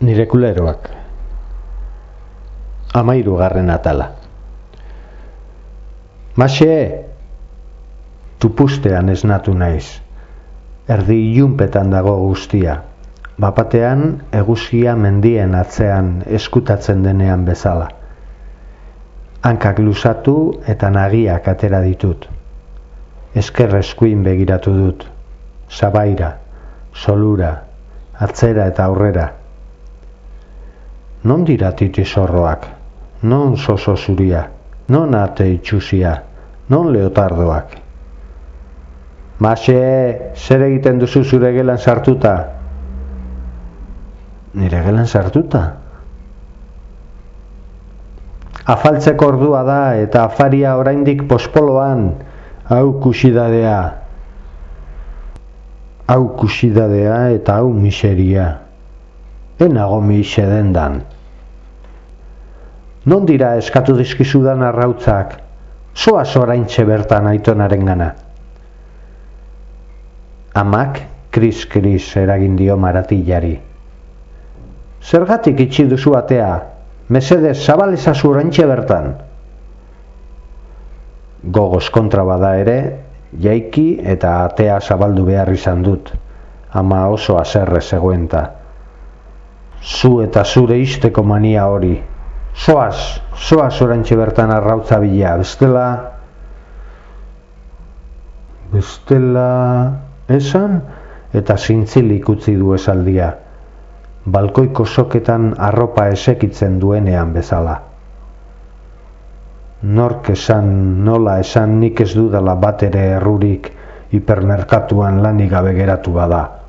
Nire kuleroak. Amairu garren atala. Maxe Tupustean esnatu naiz. Erdi ilunpetan dago guztia. Bapatean eguzia mendien atzean eskutatzen denean bezala. Hankak luzatu eta nagiak atera ditut. Esker eskuin begiratu dut. Sabaira, solura, atzera eta aurrera Non dira titi zorroak? Non soso zuria? Non ate itxusia? Non leotardoak? Mase, zer egiten duzu zure gelan sartuta? Nire gelan sartuta? Afaltzeko ordua da eta afaria oraindik pospoloan, hau kusidadea. Hau kusidadea eta hau miseria enago mixe dendan. Non dira eskatu dizkizudan arrautzak, soa soraintxe bertan aitonaren gana. Amak kris-kris eragin dio maratillari. Zergatik itxi duzu atea, mesedez zabalezazu oraintxe bertan. Gogoz kontra bada ere, jaiki eta atea zabaldu behar izan dut, ama oso aserre zegoenta zu eta zure isteko mania hori. Soaz, soaz orantxe bertan arrautza bila, bestela... Bestela... Esan eta zintzilik utzi du esaldia. Balkoiko soketan arropa esekitzen duenean bezala. Nork esan, nola esan nik ez dudala bat ere errurik hipermerkatuan lanik gabe geratu bada.